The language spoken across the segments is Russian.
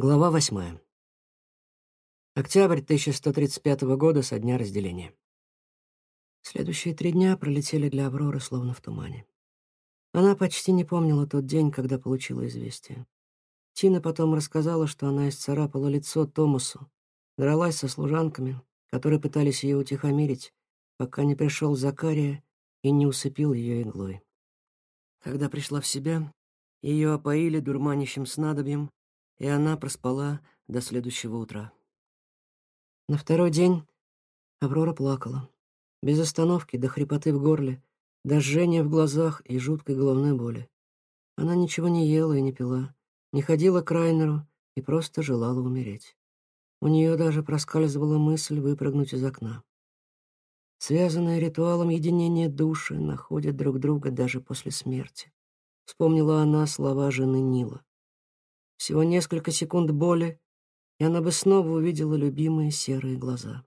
Глава восьмая. Октябрь 1135 года со дня разделения. Следующие три дня пролетели для Авроры словно в тумане. Она почти не помнила тот день, когда получила известие. Тина потом рассказала, что она исцарапала лицо Томасу, дралась со служанками, которые пытались ее утихомирить, пока не пришел Закария и не усыпил ее иглой. Когда пришла в себя, ее опоили дурманящим снадобьем, и она проспала до следующего утра. На второй день Аврора плакала. Без остановки, до хрипоты в горле, до жжения в глазах и жуткой головной боли. Она ничего не ела и не пила, не ходила к Райнеру и просто желала умереть. У нее даже проскальзывала мысль выпрыгнуть из окна. Связанные ритуалом единения души находят друг друга даже после смерти. Вспомнила она слова жены Нила. Всего несколько секунд боли, и она бы снова увидела любимые серые глаза.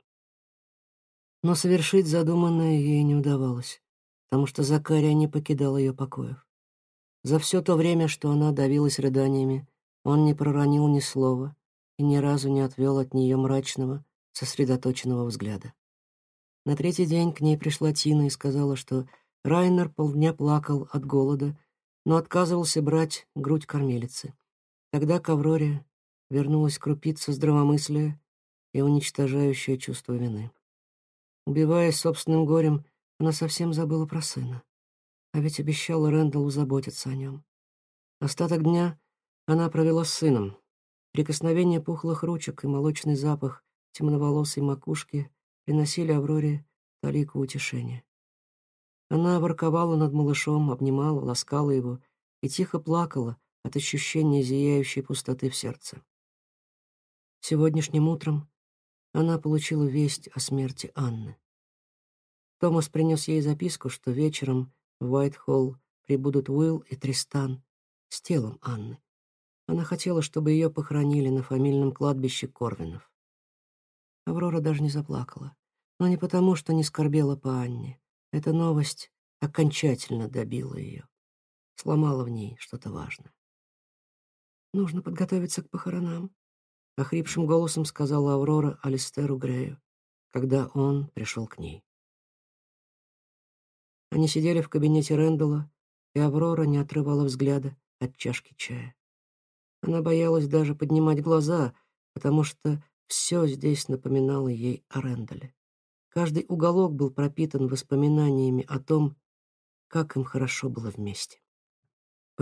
Но совершить задуманное ей не удавалось, потому что Закария не покидал ее покоев. За все то время, что она давилась рыданиями, он не проронил ни слова и ни разу не отвел от нее мрачного, сосредоточенного взгляда. На третий день к ней пришла Тина и сказала, что Райнер полдня плакал от голода, но отказывался брать грудь кормилицы. Тогда к Авроре вернулась крупица здравомыслия и уничтожающее чувство вины. Убиваясь собственным горем, она совсем забыла про сына. А ведь обещала Рэндаллу заботиться о нем. Остаток дня она провела с сыном. Прикосновение пухлых ручек и молочный запах темноволосой макушки приносили Авроре талику утешения. Она ворковала над малышом, обнимала, ласкала его и тихо плакала, от ощущения зияющей пустоты в сердце. Сегодняшним утром она получила весть о смерти Анны. Томас принес ей записку, что вечером в Уайтхолл прибудут Уилл и Тристан с телом Анны. Она хотела, чтобы ее похоронили на фамильном кладбище Корвинов. Аврора даже не заплакала, но не потому, что не скорбела по Анне. Эта новость окончательно добила ее, сломала в ней что-то важное. Нужно подготовиться к похоронам, — охрипшим голосом сказала Аврора Алистеру Грею, когда он пришел к ней. Они сидели в кабинете Рэндалла, и Аврора не отрывала взгляда от чашки чая. Она боялась даже поднимать глаза, потому что все здесь напоминало ей о Рэндалле. Каждый уголок был пропитан воспоминаниями о том, как им хорошо было вместе.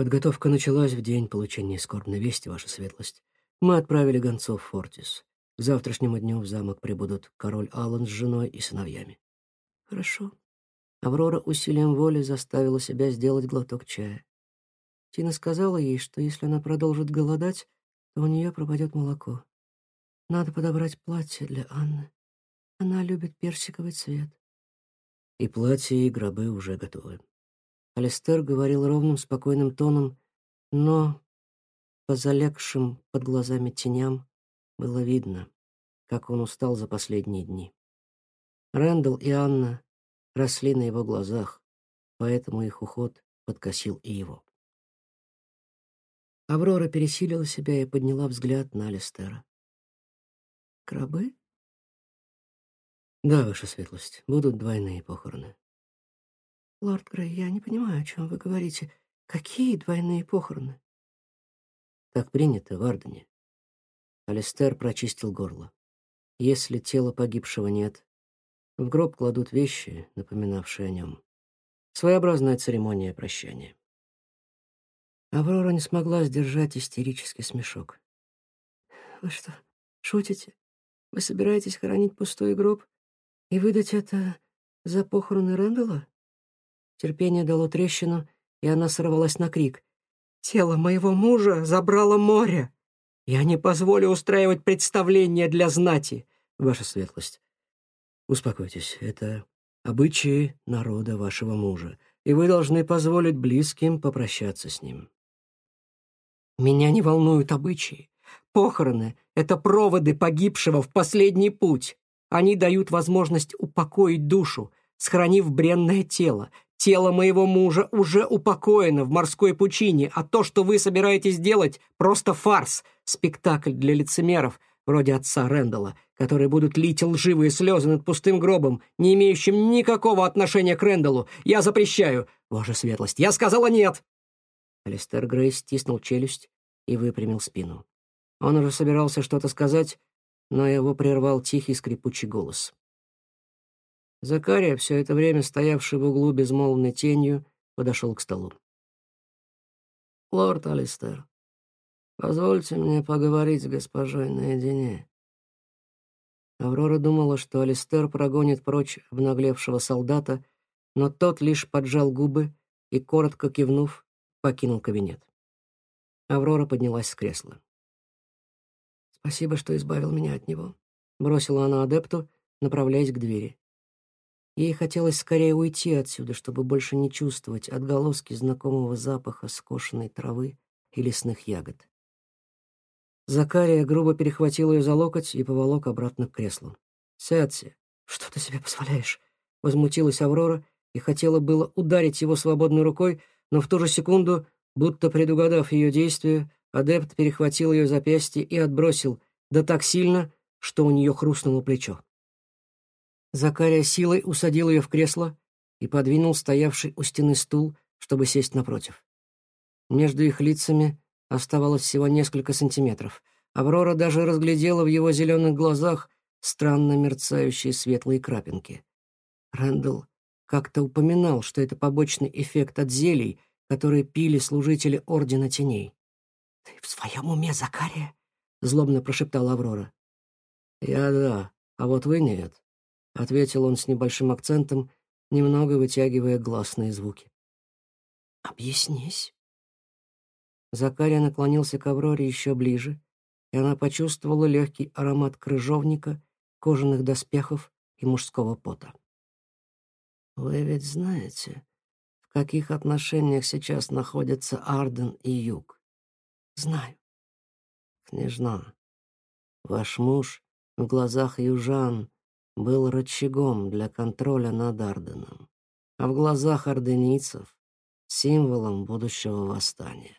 Подготовка началась в день получения скорбной вести, ваша светлость. Мы отправили гонцов в Фортис. К завтрашнему дню в замок прибудут король Аллан с женой и сыновьями. Хорошо. Аврора усилием воли заставила себя сделать глоток чая. Тина сказала ей, что если она продолжит голодать, то у нее пропадет молоко. Надо подобрать платье для Анны. Она любит персиковый цвет. И платье, и гробы уже готовы. Алистер говорил ровным, спокойным тоном, но по залегшим под глазами теням было видно, как он устал за последние дни. Рэндалл и Анна росли на его глазах, поэтому их уход подкосил и его. Аврора пересилила себя и подняла взгляд на Алистера. «Крабы?» «Да, ваша светлость, будут двойные похороны». «Лорд Грей, я не понимаю, о чем вы говорите. Какие двойные похороны?» «Так принято в Ардене». Алистер прочистил горло. «Если тела погибшего нет, в гроб кладут вещи, напоминавшие о нем. Своеобразная церемония прощания». Аврора не смогла сдержать истерический смешок. «Вы что, шутите? Вы собираетесь хоронить пустой гроб и выдать это за похороны Рэндалла?» Терпение дало трещину, и она сорвалась на крик. «Тело моего мужа забрало море! Я не позволю устраивать представление для знати!» «Ваша светлость, успокойтесь, это обычаи народа вашего мужа, и вы должны позволить близким попрощаться с ним». «Меня не волнуют обычаи. Похороны — это проводы погибшего в последний путь. Они дают возможность упокоить душу, сохранив бренное тело, Тело моего мужа уже упокоено в морской пучине, а то, что вы собираетесь делать, просто фарс, спектакль для лицемеров, вроде отца Рэндалла, которые будут лить лживые слезы над пустым гробом, не имеющим никакого отношения к Рэндаллу. Я запрещаю. Ваша светлость, я сказала нет!» Алистер Грей стиснул челюсть и выпрямил спину. Он уже собирался что-то сказать, но его прервал тихий скрипучий голос. Закария, все это время стоявший в углу безмолвной тенью, подошел к столу. «Лорд Алистер, позвольте мне поговорить с госпожой наедине». Аврора думала, что Алистер прогонит прочь обнаглевшего солдата, но тот лишь поджал губы и, коротко кивнув, покинул кабинет. Аврора поднялась с кресла. «Спасибо, что избавил меня от него», — бросила она адепту, направляясь к двери. Ей хотелось скорее уйти отсюда, чтобы больше не чувствовать отголоски знакомого запаха скошенной травы и лесных ягод. Закария грубо перехватил ее за локоть и поволок обратно к креслу. «Сядьте. Что ты себе позволяешь?» Возмутилась Аврора и хотела было ударить его свободной рукой, но в ту же секунду, будто предугадав ее действия, адепт перехватил ее запястье и отбросил, да так сильно, что у нее хрустнуло плечо. Закария силой усадил ее в кресло и подвинул стоявший у стены стул, чтобы сесть напротив. Между их лицами оставалось всего несколько сантиметров. Аврора даже разглядела в его зеленых глазах странно мерцающие светлые крапинки. Рэндалл как-то упоминал, что это побочный эффект от зелий, которые пили служители Ордена Теней. «Ты в своем уме, Закария?» — злобно прошептала Аврора. «Я да, а вот вы нет», — ответил он с небольшим акцентом, немного вытягивая гласные звуки. «Объяснись». Закария наклонился к Авроре еще ближе, и она почувствовала легкий аромат крыжовника, кожаных доспехов и мужского пота. «Вы ведь знаете, в каких отношениях сейчас находятся Арден и Юг?» «Знаю». «Княжна, ваш муж в глазах южан был рычагом для контроля над Арденом, а в глазах орденийцев — символом будущего восстания.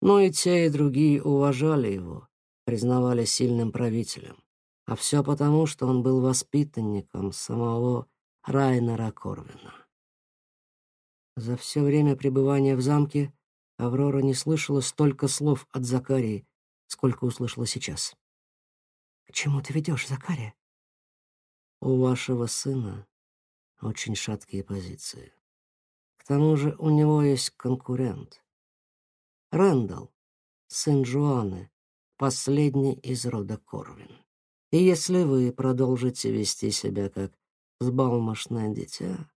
Но и те, и другие уважали его, признавали сильным правителем. А все потому, что он был воспитанником самого Райнера Корвина. За все время пребывания в замке Аврора не слышала столько слов от Закарии, сколько услышала сейчас. «К чему ты ведешь, Закария?» У вашего сына очень шаткие позиции. К тому же у него есть конкурент. Рэндалл, сын Джоанны, последний из рода Корвин. И если вы продолжите вести себя как сбалмошное дитя,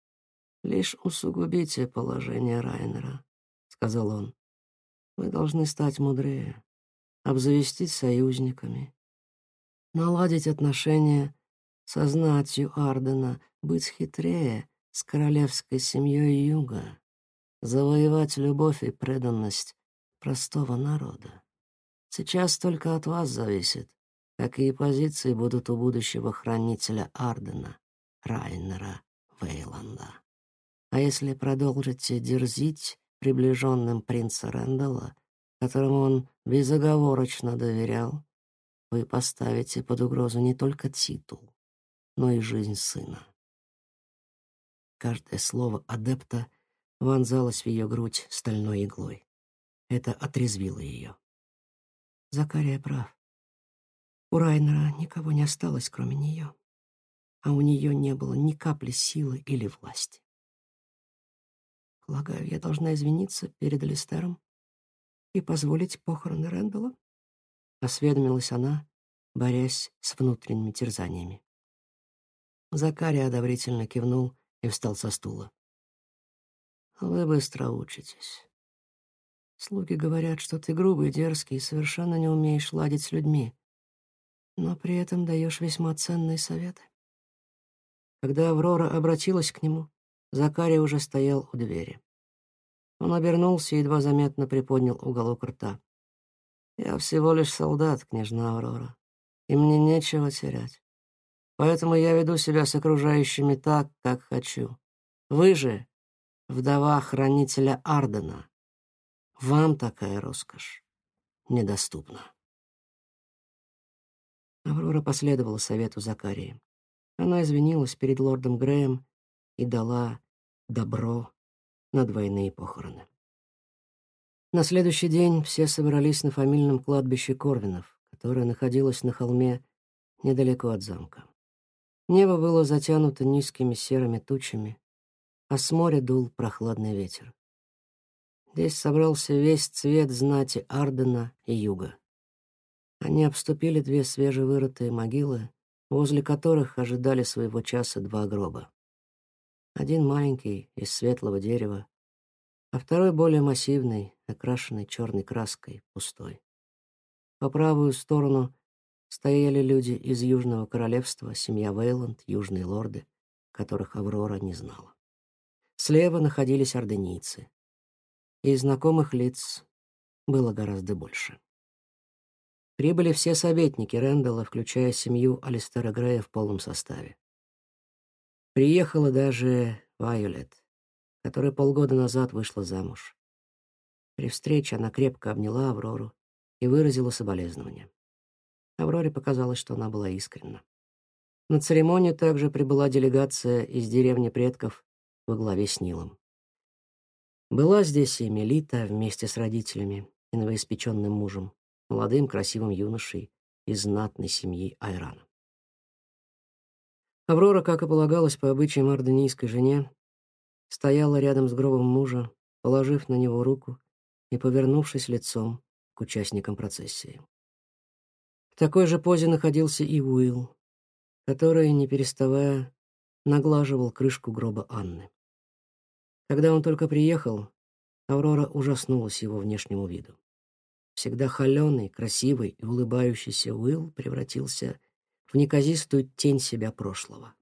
лишь усугубите положение Райнера, — сказал он. Вы должны стать мудрее, обзавестись союзниками, наладить отношения со знатью Ардена, быть хитрее с королевской семьей Юга, завоевать любовь и преданность простого народа. Сейчас только от вас зависит, какие позиции будут у будущего хранителя Ардена, Райнера Вейланда. А если продолжите дерзить приближенным принца Рэндалла, которому он безоговорочно доверял, вы поставите под угрозу не только титул, но и жизнь сына. Каждое слово адепта вонзалось в ее грудь стальной иглой. Это отрезвило ее. Закария прав. У Райнера никого не осталось, кроме нее, а у нее не было ни капли силы или власти. Полагаю, я должна извиниться перед Листером и позволить похороны Рэндалла? Осведомилась она, борясь с внутренними терзаниями. Закария одобрительно кивнул и встал со стула. «Вы быстро учитесь. Слуги говорят, что ты грубый, дерзкий и совершенно не умеешь ладить с людьми, но при этом даешь весьма ценные советы». Когда Аврора обратилась к нему, Закария уже стоял у двери. Он обернулся и едва заметно приподнял уголок рта. «Я всего лишь солдат, княжна Аврора, и мне нечего терять. Поэтому я веду себя с окружающими так, как хочу. Вы же вдова хранителя Ардена. Вам такая роскошь недоступна. Аврора последовала совету Закарии. Она извинилась перед лордом Греем и дала добро на двойные похороны. На следующий день все собрались на фамильном кладбище Корвинов, которое находилось на холме недалеко от замка. Небо было затянуто низкими серыми тучами, а с моря дул прохладный ветер. Здесь собрался весь цвет знати Ардена и Юга. Они обступили две свежевырытые могилы, возле которых ожидали своего часа два гроба. Один маленький, из светлого дерева, а второй более массивный, окрашенный черной краской, пустой. По правую сторону стояли люди из Южного Королевства, семья Вейланд, южные лорды, которых Аврора не знала. Слева находились орденийцы. И знакомых лиц было гораздо больше. Прибыли все советники Рэндалла, включая семью Алистера Грея в полном составе. Приехала даже Вайолет, которая полгода назад вышла замуж. При встрече она крепко обняла Аврору и выразила соболезнования. Авроре показалось, что она была искренна. На церемонию также прибыла делегация из деревни предков во главе с Нилом. Была здесь и Мелита вместе с родителями и новоиспеченным мужем, молодым красивым юношей из знатной семьи Айрана. Аврора, как и полагалось по обычаям орденийской жене, стояла рядом с гробом мужа, положив на него руку и повернувшись лицом к участникам процессии. В такой же позе находился и Уилл, который, не переставая, наглаживал крышку гроба Анны. Когда он только приехал, Аврора ужаснулась его внешнему виду. Всегда холеный, красивый и улыбающийся Уилл превратился в неказистую тень себя прошлого.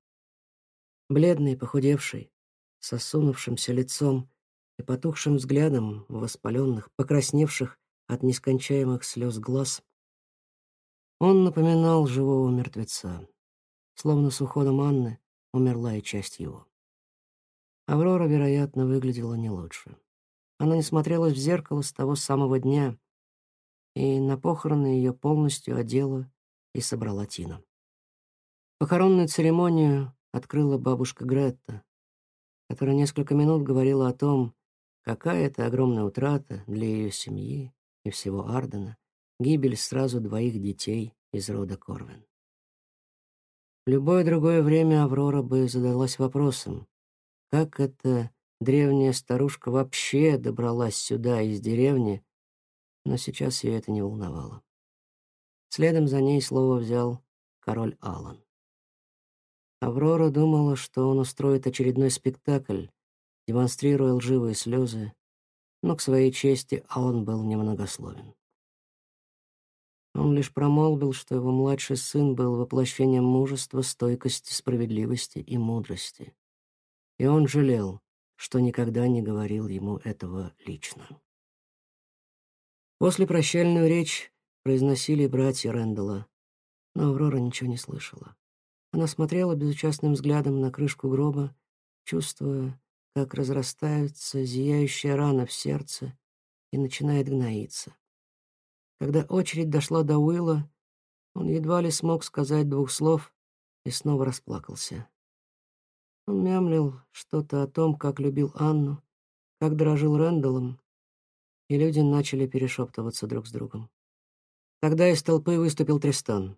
Бледный, похудевший, с осунувшимся лицом и потухшим взглядом в воспаленных, покрасневших от нескончаемых слез глаз, он напоминал живого мертвеца, словно с уходом Анны умерла и часть его. Аврора, вероятно, выглядела не лучше. Она не смотрелась в зеркало с того самого дня, и на похороны ее полностью одела и собрала Тина. Похоронную церемонию открыла бабушка Гретта, которая несколько минут говорила о том, какая это огромная утрата для ее семьи и всего Ардена, гибель сразу двоих детей из рода Корвин. В любое другое время Аврора бы задалась вопросом, как эта древняя старушка вообще добралась сюда из деревни, но сейчас ее это не волновало. Следом за ней слово взял король Алан. Аврора думала, что он устроит очередной спектакль, демонстрируя лживые слезы, но к своей чести Алан был немногословен. Он лишь промолвил, что его младший сын был воплощением мужества, стойкости, справедливости и мудрости. И он жалел, что никогда не говорил ему этого лично. После прощальную речь произносили братья Рэндалла, но Аврора ничего не слышала. Она смотрела безучастным взглядом на крышку гроба, чувствуя, как разрастается зияющая рана в сердце и начинает гноиться. Когда очередь дошла до Уилла, он едва ли смог сказать двух слов и снова расплакался. Он мямлил что-то о том, как любил Анну, как дорожил Рэндаллом, и люди начали перешептываться друг с другом. Тогда из толпы выступил Тристан.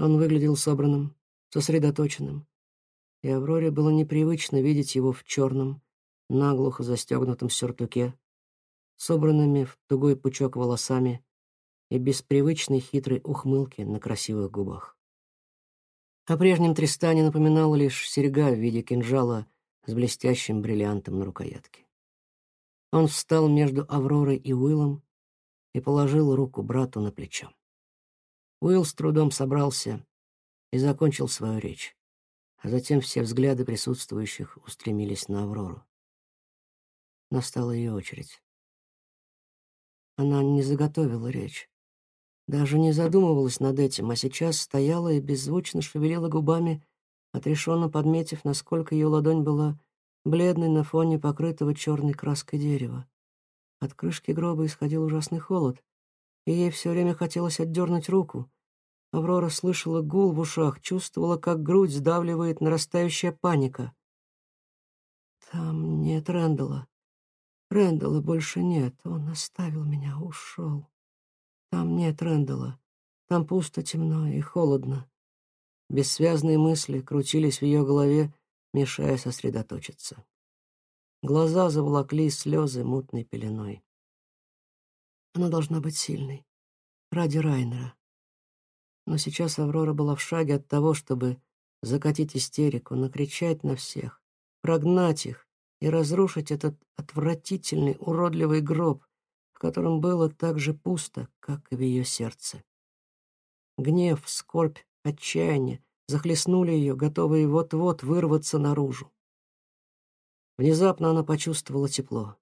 Он выглядел собранным, сосредоточенным, и Авроре было непривычно видеть его в черном, наглухо застегнутом сюртуке, собранными в тугой пучок волосами и без привычной хитрой ухмылки на красивых губах. О прежнем Тристане напоминала лишь серьга в виде кинжала с блестящим бриллиантом на рукоятке. Он встал между Авророй и Уиллом и положил руку брату на плечо. Уилл с трудом собрался и закончил свою речь, а затем все взгляды присутствующих устремились на Аврору. Настала ее очередь. Она не заготовила речь, даже не задумывалась над этим, а сейчас стояла и беззвучно шевелила губами, отрешенно подметив, насколько ее ладонь была бледный на фоне покрытого черной краской дерева. От крышки гроба исходил ужасный холод, и ей все время хотелось отдернуть руку. Аврора слышала гул в ушах, чувствовала, как грудь сдавливает нарастающая паника. «Там нет Рэндала. Рэндала больше нет. Он оставил меня, ушел. Там нет Рэндала. Там пусто, темно и холодно. Бессвязные мысли крутились в ее голове, мешая сосредоточиться. Глаза заволокли слезы мутной пеленой. Она должна быть сильной. Ради Райнера. Но сейчас Аврора была в шаге от того, чтобы закатить истерику, накричать на всех, прогнать их и разрушить этот отвратительный, уродливый гроб, в котором было так же пусто, как и в ее сердце. Гнев, скорбь отчаяние захлестнули ее, готовые вот-вот вырваться наружу. Внезапно она почувствовала тепло.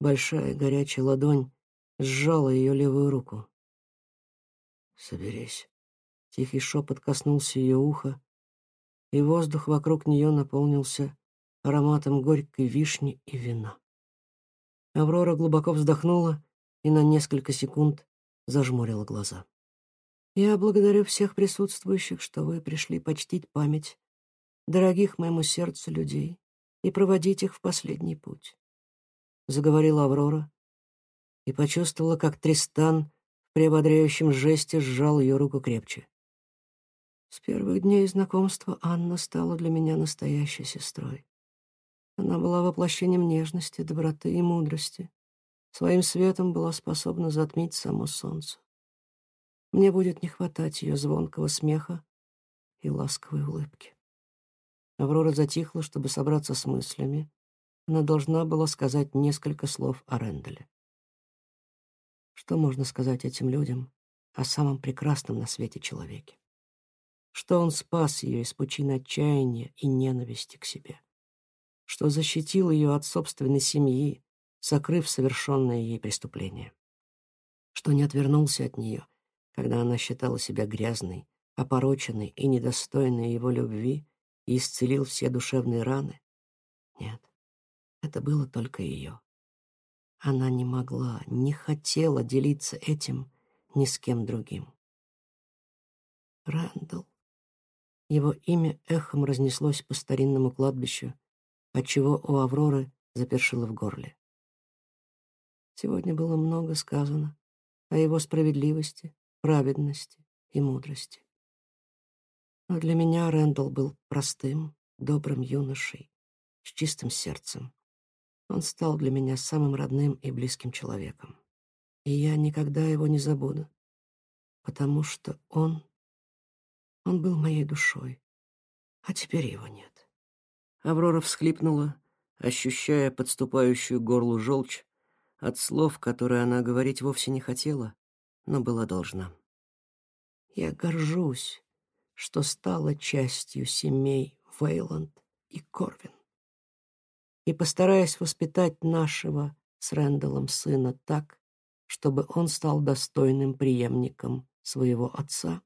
Большая горячая ладонь сжала ее левую руку. «Соберись». Тихий шепот коснулся ее уха, и воздух вокруг нее наполнился ароматом горькой вишни и вина. Аврора глубоко вздохнула и на несколько секунд зажмурила глаза. Я благодарю всех присутствующих, что вы пришли почтить память дорогих моему сердцу людей и проводить их в последний путь. Заговорила Аврора и почувствовала, как Тристан в приободряющем жесте сжал ее руку крепче. С первых дней знакомства Анна стала для меня настоящей сестрой. Она была воплощением нежности, доброты и мудрости. Своим светом была способна затмить само солнце. Мне будет не хватать ее звонкого смеха и ласковой улыбки. Аврора затихла, чтобы собраться с мыслями. Она должна была сказать несколько слов о Ренделе. Что можно сказать этим людям о самом прекрасном на свете человеке? Что он спас ее из пучины отчаяния и ненависти к себе? Что защитил ее от собственной семьи, сокрыв совершенное ей преступление? Что не отвернулся от нее когда она считала себя грязной, опороченной и недостойной его любви и исцелил все душевные раны? Нет, это было только ее. Она не могла, не хотела делиться этим ни с кем другим. Рэндалл. Его имя эхом разнеслось по старинному кладбищу, отчего у Авроры запершило в горле. Сегодня было много сказано о его справедливости, праведности и мудрости. Но для меня Рэндалл был простым, добрым юношей, с чистым сердцем. Он стал для меня самым родным и близким человеком. И я никогда его не забуду, потому что он... Он был моей душой, а теперь его нет. Аврора всхлипнула, ощущая подступающую горлу желчь от слов, которые она говорить вовсе не хотела, но была должна. Я горжусь, что стала частью семей Вейланд и Корвин. И постараюсь воспитать нашего с Рэндаллом сына так, чтобы он стал достойным преемником своего отца,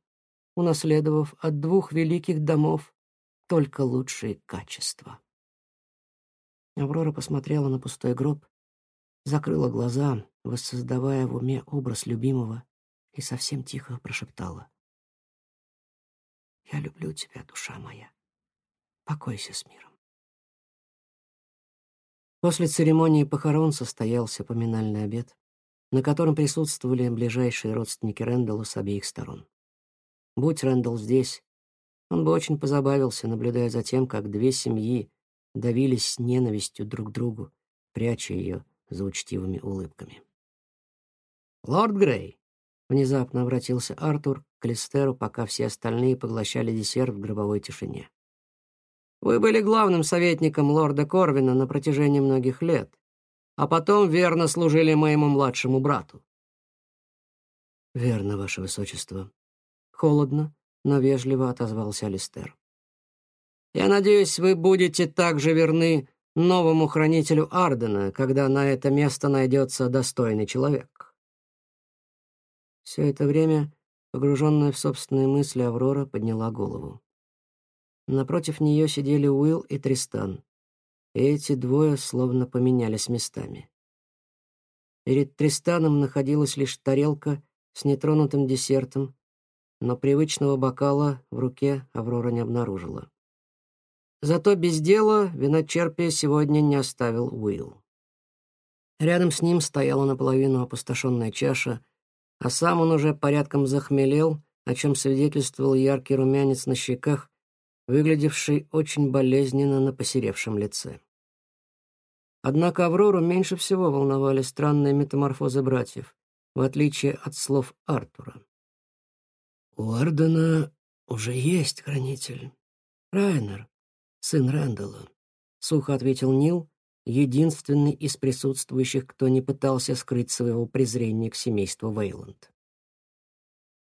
унаследовав от двух великих домов только лучшие качества. Аврора посмотрела на пустой гроб, закрыла глаза, воссоздавая в уме образ любимого, и совсем тихо прошептала. «Я люблю тебя, душа моя. Покойся с миром». После церемонии похорон состоялся поминальный обед, на котором присутствовали ближайшие родственники Рэндалла с обеих сторон. Будь Рэндалл здесь, он бы очень позабавился, наблюдая за тем, как две семьи давились ненавистью друг к другу, пряча ее за учтивыми улыбками. «Лорд Грей!» — внезапно обратился Артур к Листеру, пока все остальные поглощали десерт в гробовой тишине. «Вы были главным советником лорда Корвина на протяжении многих лет, а потом верно служили моему младшему брату». «Верно, ваше высочество». Холодно, но вежливо отозвался Листер. «Я надеюсь, вы будете также верны новому хранителю Ардена, когда на это место найдется достойный человек». Все это время, погруженная в собственные мысли, Аврора подняла голову. Напротив нее сидели Уилл и Тристан, и эти двое словно поменялись местами. Перед Тристаном находилась лишь тарелка с нетронутым десертом, но привычного бокала в руке Аврора не обнаружила. Зато без дела виночерпия сегодня не оставил Уилл. Рядом с ним стояла наполовину опустошенная чаша, а сам он уже порядком захмелел, о чем свидетельствовал яркий румянец на щеках, выглядевший очень болезненно на посеревшем лице. Однако Аврору меньше всего волновали странные метаморфозы братьев, в отличие от слов Артура. «У Ардена уже есть хранитель. Райнер, сын Рэндалла», — сухо ответил Нил, единственный из присутствующих, кто не пытался скрыть своего презрения к семейству Вейланд.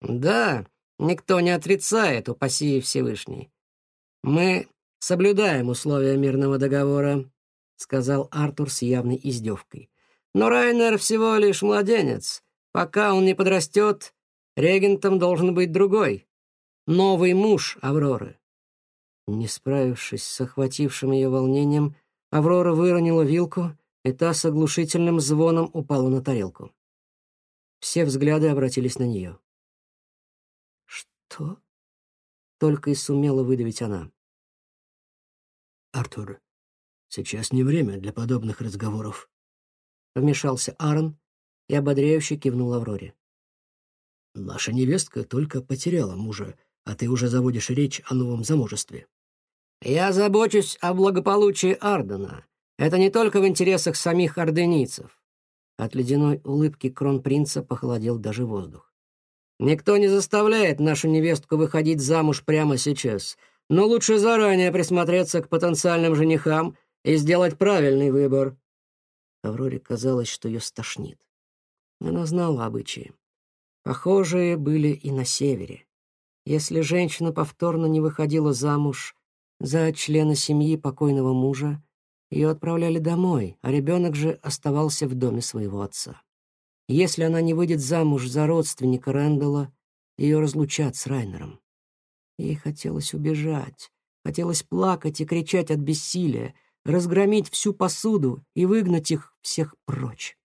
«Да, никто не отрицает, упаси Всевышний. Мы соблюдаем условия мирного договора», — сказал Артур с явной издевкой. «Но Райнер всего лишь младенец. Пока он не подрастет, регентом должен быть другой. Новый муж Авроры». Не справившись с охватившим ее волнением, Аврора выронила вилку, и та с оглушительным звоном упала на тарелку. Все взгляды обратились на нее. «Что?» — только и сумела выдавить она. «Артур, сейчас не время для подобных разговоров», — вмешался Аарон и ободряюще кивнул Авроре. «Наша невестка только потеряла мужа, а ты уже заводишь речь о новом замужестве». «Я забочусь о благополучии Ардена. Это не только в интересах самих орденийцев». От ледяной улыбки кронпринца похолодел даже воздух. «Никто не заставляет нашу невестку выходить замуж прямо сейчас, но лучше заранее присмотреться к потенциальным женихам и сделать правильный выбор». Авроре казалось, что ее стошнит. Она знала обычаи. Похожие были и на севере. Если женщина повторно не выходила замуж, за члена семьи покойного мужа, ее отправляли домой, а ребенок же оставался в доме своего отца. Если она не выйдет замуж за родственника Рэндалла, ее разлучат с Райнером. Ей хотелось убежать, хотелось плакать и кричать от бессилия, разгромить всю посуду и выгнать их всех прочь.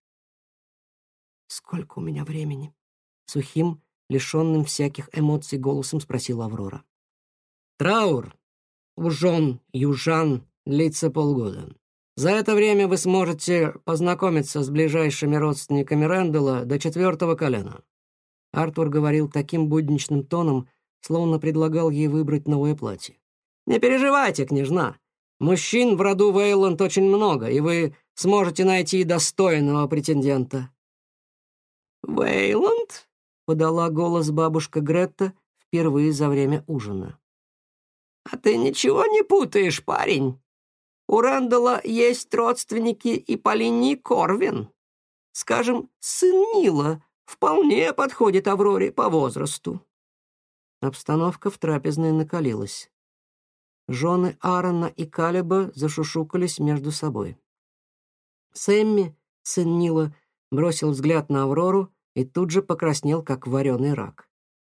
«Сколько у меня времени?» — сухим, лишенным всяких эмоций голосом спросила Аврора. «Траур у южан длится полгода. За это время вы сможете познакомиться с ближайшими родственниками Рэндалла до четвертого колена». Артур говорил таким будничным тоном, словно предлагал ей выбрать новое платье. «Не переживайте, княжна. Мужчин в роду Вейланд очень много, и вы сможете найти достойного претендента». «Вейланд?» — подала голос бабушка Гретта впервые за время ужина. «А ты ничего не путаешь, парень. У Рэндалла есть родственники и по линии Корвин. Скажем, сын Нила вполне подходит Авроре по возрасту». Обстановка в трапезной накалилась. Жены Аарона и Калеба зашушукались между собой. Сэмми, сын Нила, бросил взгляд на Аврору и тут же покраснел, как вареный рак.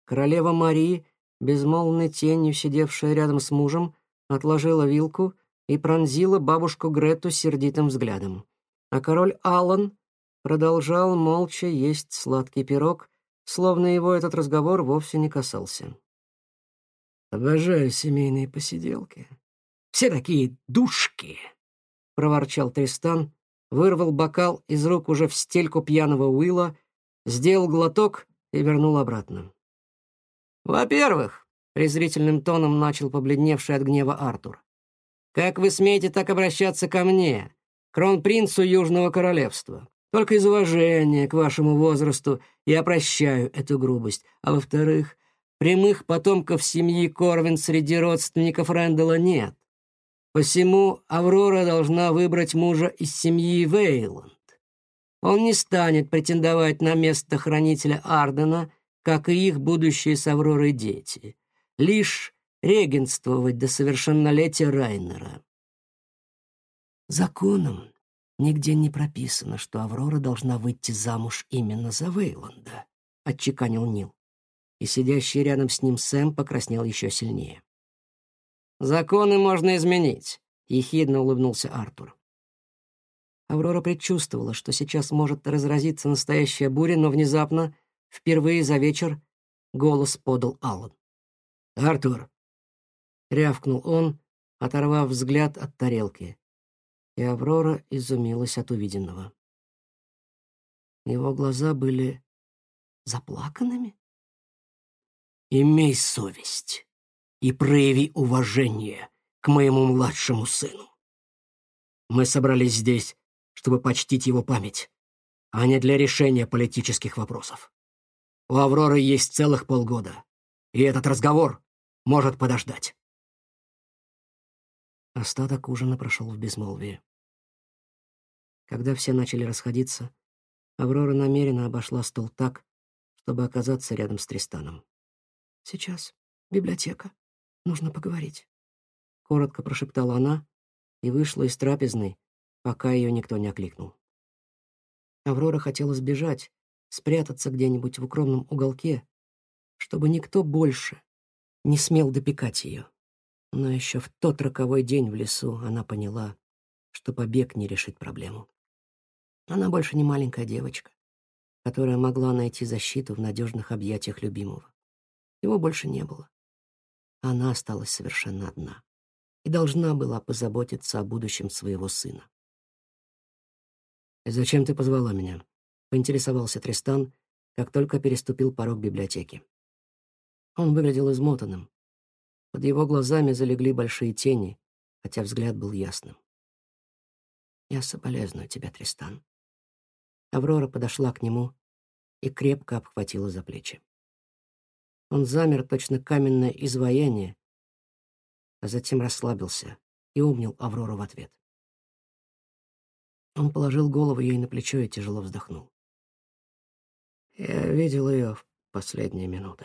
Королева Марии безмолвной тенью, сидевшая рядом с мужем, отложила вилку и пронзила бабушку Грету сердитым взглядом. А король Аллан продолжал молча есть сладкий пирог, словно его этот разговор вовсе не касался. «Обожаю семейные посиделки. Все такие душки!» — проворчал Тристан, вырвал бокал из рук уже в стельку пьяного Уилла, сделал глоток и вернул обратно. «Во-первых», — презрительным тоном начал побледневший от гнева Артур, «как вы смеете так обращаться ко мне, кронпринцу Южного Королевства? Только из уважения к вашему возрасту я прощаю эту грубость. А во-вторых, прямых потомков семьи Корвин среди родственников Рэндалла нет. Посему Аврора должна выбрать мужа из семьи Вейланд. Он не станет претендовать на место хранителя Ардена как и их будущие с Авророй дети. Лишь регенствовать до совершеннолетия Райнера. Законом нигде не прописано, что Аврора должна выйти замуж именно за Вейланда, отчеканил Нил. И сидящий рядом с ним Сэм покраснел еще сильнее. Законы можно изменить. ехидно улыбнулся Артур. Аврора предчувствовала, что сейчас может разразиться настоящая буря, но внезапно, впервые за вечер, голос подал Аллан. «Артур!» — рявкнул он, оторвав взгляд от тарелки. И Аврора изумилась от увиденного. Его глаза были заплаканными. «Имей совесть и прояви уважение к моему младшему сыну. Мы собрались здесь, чтобы почтить его память, а не для решения политических вопросов. У Авроры есть целых полгода, и этот разговор может подождать». Остаток ужина прошел в безмолвии. Когда все начали расходиться, Аврора намеренно обошла стол так, чтобы оказаться рядом с Тристаном. «Сейчас. Библиотека. Нужно поговорить». Коротко прошептала она и вышла из трапезной, пока ее никто не окликнул. Аврора хотела сбежать, спрятаться где-нибудь в укромном уголке, чтобы никто больше не смел допекать ее. Но еще в тот роковой день в лесу она поняла, что побег не решит проблему. Она больше не маленькая девочка, которая могла найти защиту в надежных объятиях любимого. Его больше не было. Она осталась совершенно одна и должна была позаботиться о будущем своего сына. «Зачем ты позвала меня?» — поинтересовался Тристан, как только переступил порог библиотеки. Он выглядел измотанным. Под его глазами залегли большие тени, хотя взгляд был ясным. «Я соболезную тебя, Тристан. Аврора подошла к нему и крепко обхватила за плечи. Он замер, точно каменное изваяние, а затем расслабился и обнял Аврору в ответ. Он положил голову ей на плечо и тяжело вздохнул. Я видел ее в последние минуты.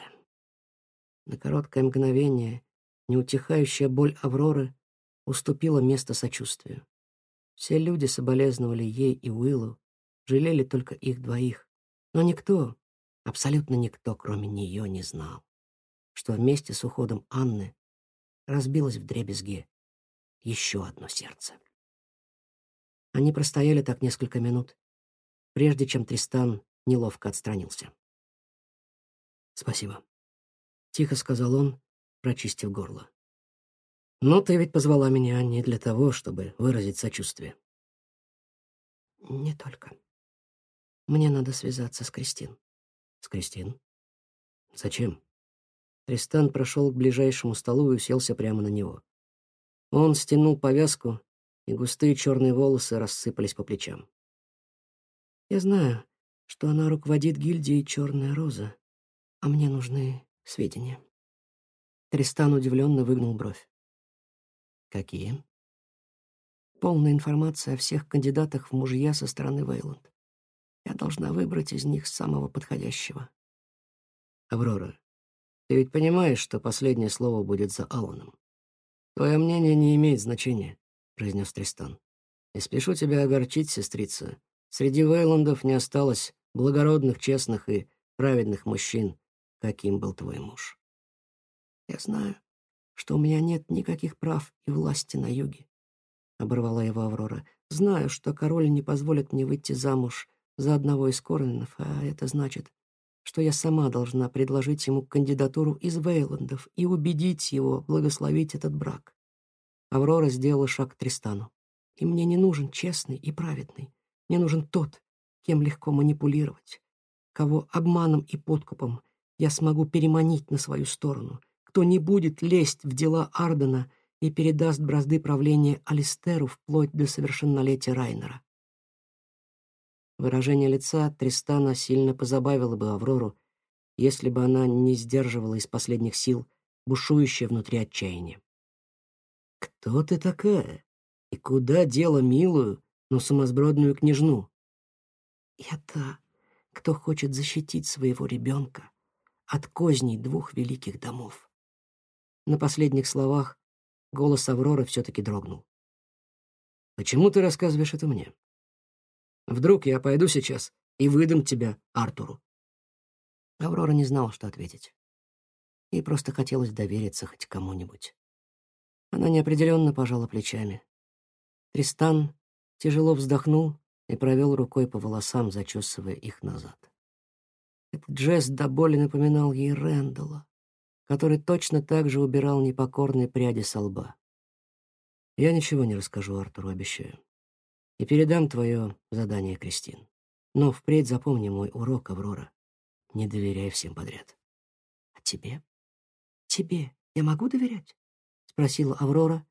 На короткое мгновение неутихающая боль Авроры уступила место сочувствию. Все люди соболезновали ей и Уиллу, жалели только их двоих. Но никто, абсолютно никто, кроме нее, не знал, что вместе с уходом Анны разбилось в дребезге еще одно сердце. Они простояли так несколько минут, прежде чем Тристан неловко отстранился. «Спасибо», — тихо сказал он, прочистив горло. «Но ты ведь позвала меня не для того, чтобы выразить сочувствие». «Не только», мне надо связаться с Кристин. С Кристин? Зачем? Тристан прошел к ближайшему столу и уселся прямо на него. Он стянул повязку, и густые черные волосы рассыпались по плечам. Я знаю, что она руководит гильдией «Черная роза», а мне нужны сведения. Тристан удивленно выгнул бровь. Какие? Полная информация о всех кандидатах в мужья со стороны Вейланд. Я должна выбрать из них самого подходящего. Аврора, ты ведь понимаешь, что последнее слово будет за Алланом? Твое мнение не имеет значения, произнес Тристан. И спешу тебя огорчить, сестрица. Среди Вейландов не осталось благородных, честных и праведных мужчин, каким был твой муж. Я знаю, что у меня нет никаких прав и власти на юге, — оборвала его Аврора. Знаю, что король не позволит мне выйти замуж за одного из Корнинов, а это значит, что я сама должна предложить ему кандидатуру из Вейландов и убедить его благословить этот брак. Аврора сделала шаг к Тристану. И мне не нужен честный и праведный. Мне нужен тот, кем легко манипулировать, кого обманом и подкупом я смогу переманить на свою сторону, кто не будет лезть в дела Ардена и передаст бразды правления Алистеру вплоть до совершеннолетия Райнера. Выражение лица Тристана сильно позабавило бы Аврору, если бы она не сдерживала из последних сил бушующее внутри отчаяние. «Кто ты такая? И куда дела милую, но сумасбродную княжну?» «Я та, кто хочет защитить своего ребенка от козней двух великих домов». На последних словах голос Авроры все-таки дрогнул. «Почему ты рассказываешь это мне?» Вдруг я пойду сейчас и выдам тебя Артуру. Аврора не знала, что ответить. Ей просто хотелось довериться хоть кому-нибудь. Она неопределенно пожала плечами, Тристан тяжело вздохнул и провел рукой по волосам, зачесывая их назад. Этот жест до боли напоминал ей Рэндалла, который точно так же убирал непокорные пряди со лба. «Я ничего не расскажу Артуру, обещаю. И передам твое задание, Кристин. Но впредь запомни мой урок, Аврора. Не доверяй всем подряд». «А тебе? Тебе я могу доверять?» — спросила Аврора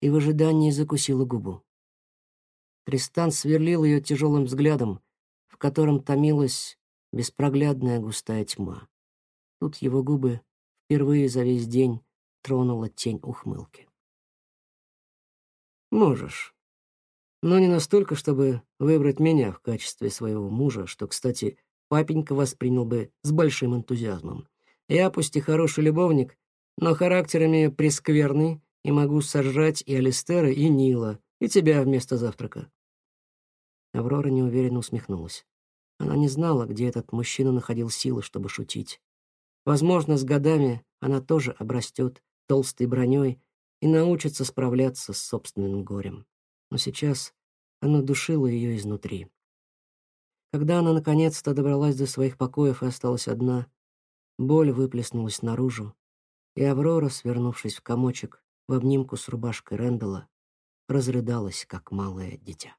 и в ожидании закусила губу. Тристан сверлил ее тяжелым взглядом, в котором томилась беспроглядная густая тьма. Тут его губы впервые за весь день тронула тень ухмылки. «Можешь. Но не настолько, чтобы выбрать меня в качестве своего мужа, что, кстати, папенька воспринял бы с большим энтузиазмом. Я, пусть и хороший любовник, но характер имею прескверный и могу сожрать и Алистера, и Нила, и тебя вместо завтрака». Аврора неуверенно усмехнулась. Она не знала, где этот мужчина находил силы, чтобы шутить. Возможно, с годами она тоже обрастет толстой броней и научится справляться с собственным горем. Но сейчас оно душило ее изнутри. Когда она наконец-то добралась до своих покоев и осталась одна, боль выплеснулась наружу, и Аврора, свернувшись в комочек в обнимку с рубашкой Рэндала, разрыдалась, как малое дитя.